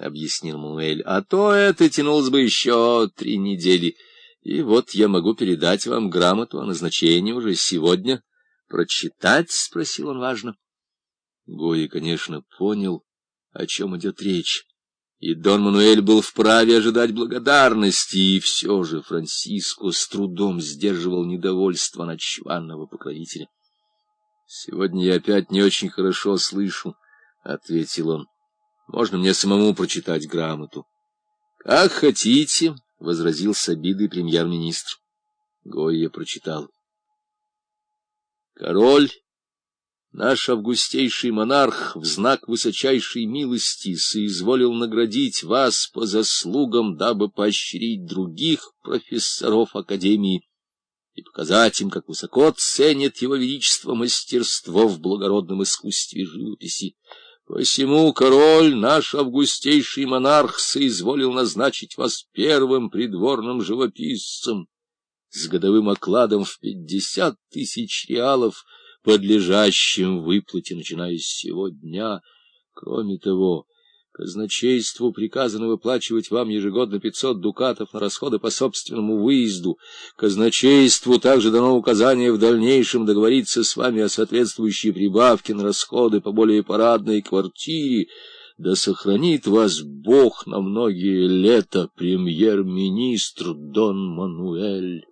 объяснил Мануэль, — а то это тянулось бы еще три недели. И вот я могу передать вам грамоту о назначении уже сегодня. Прочитать? — спросил он важно. Гои, конечно, понял, о чем идет речь. И Дон Мануэль был вправе ожидать благодарности, и все же Франциско с трудом сдерживал недовольство ночванного покровителя. — Сегодня я опять не очень хорошо слышу, — ответил он. — Можно мне самому прочитать грамоту? — Как хотите, — возразил с обидой премьер-министр. Гойя прочитал. — Король Наш августейший монарх в знак высочайшей милости соизволил наградить вас по заслугам, дабы поощрить других профессоров Академии и показать им, как высоко ценит его величество мастерство в благородном искусстве живописи. Посему король, наш августейший монарх, соизволил назначить вас первым придворным живописцем с годовым окладом в пятьдесят тысяч реалов — подлежащим выплате, начиная с сего дня. Кроме того, казначейству приказано выплачивать вам ежегодно пятьсот дукатов на расходы по собственному выезду. Казначейству также дано указание в дальнейшем договориться с вами о соответствующей прибавке на расходы по более парадной квартире. Да сохранит вас Бог на многие лета, премьер-министр Дон Мануэль.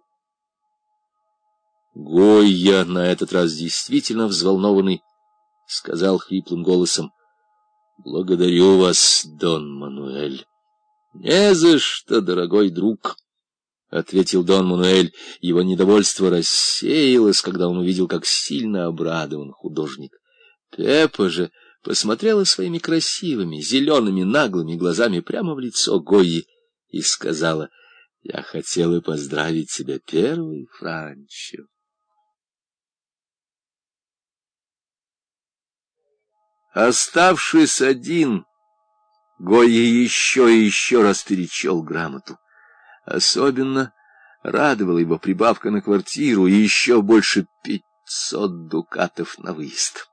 Гойя, на этот раз действительно взволнованный, сказал хриплым голосом, — Благодарю вас, Дон Мануэль. — Не за что, дорогой друг, — ответил Дон Мануэль. Его недовольство рассеялось, когда он увидел, как сильно обрадован художник. Пеппа же посмотрела своими красивыми, зелеными, наглыми глазами прямо в лицо Гойи и сказала, — Я хотела поздравить тебя первый, Франчо. Оставшись один, Гойя еще и еще раз перечел грамоту. Особенно радовала его прибавка на квартиру и еще больше пятьсот дукатов на выезд.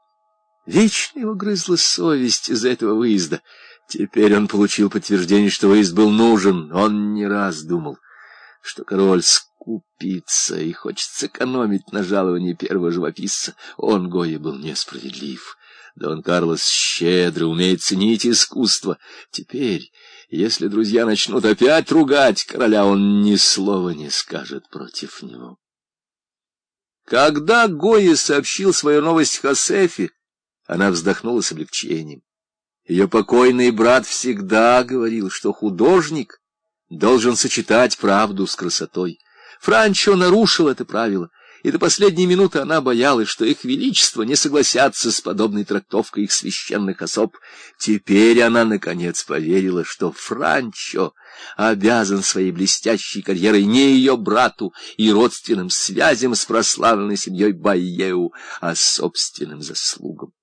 Вечно его грызла совесть из-за этого выезда. Теперь он получил подтверждение, что выезд был нужен. Он не раз думал, что король скупится и хочет сэкономить на жаловании первого живописца. Он, Гоя, был несправедлив. Дон Карлос щедро умеет ценить искусство. Теперь, если друзья начнут опять ругать короля, он ни слова не скажет против него. Когда Гоя сообщил свою новость Хосефе, она вздохнула с облегчением. Ее покойный брат всегда говорил, что художник должен сочетать правду с красотой. Франчо нарушил это правило — и до последней минуты она боялась, что их величество не согласятся с подобной трактовкой их священных особ. Теперь она, наконец, поверила, что Франчо обязан своей блестящей карьерой не ее брату и родственным связям с прославленной семьей Байеу, а собственным заслугам.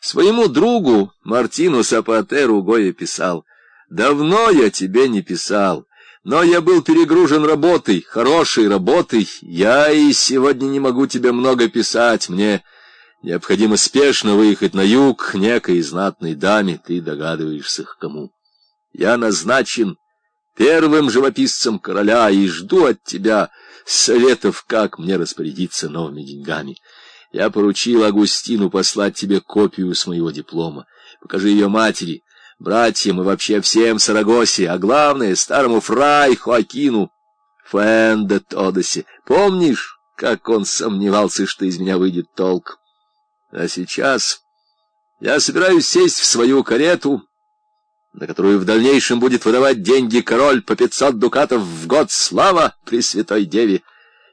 Своему другу Мартину Сапатеру Гоя писал, «Давно я тебе не писал». Но я был перегружен работой, хорошей работой. Я и сегодня не могу тебе много писать. Мне необходимо спешно выехать на юг к некой знатной даме. Ты догадываешься, к кому. Я назначен первым живописцем короля и жду от тебя советов, как мне распорядиться новыми деньгами. Я поручил Агустину послать тебе копию с моего диплома. Покажи ее матери — братьям и вообще всем Сарагосе, а главное, старому фрай Хоакину Фэнде Тодосе. Помнишь, как он сомневался, что из меня выйдет толк? А сейчас я собираюсь сесть в свою карету, на которую в дальнейшем будет выдавать деньги король по пятьсот дукатов в год. Слава Пресвятой Деве!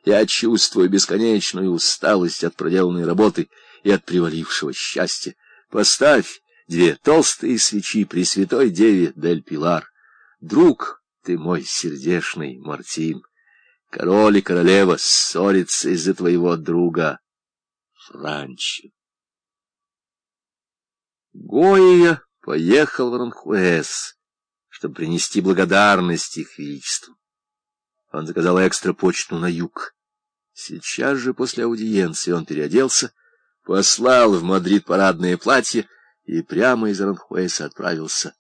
Я чувствую бесконечную усталость от проделанной работы и от привалившего счастья. Поставь две толстые свечи при святой деве Дель Пилар. Друг ты мой сердешный, Мартин, король и королева ссорятся из-за твоего друга Франчо. Гоя поехал в Ранхуэс, чтобы принести благодарность их величеству. Он заказал экстра почту на юг. Сейчас же после аудиенции он переоделся, послал в Мадрид парадное платье и прямо из Аранхуэса отправился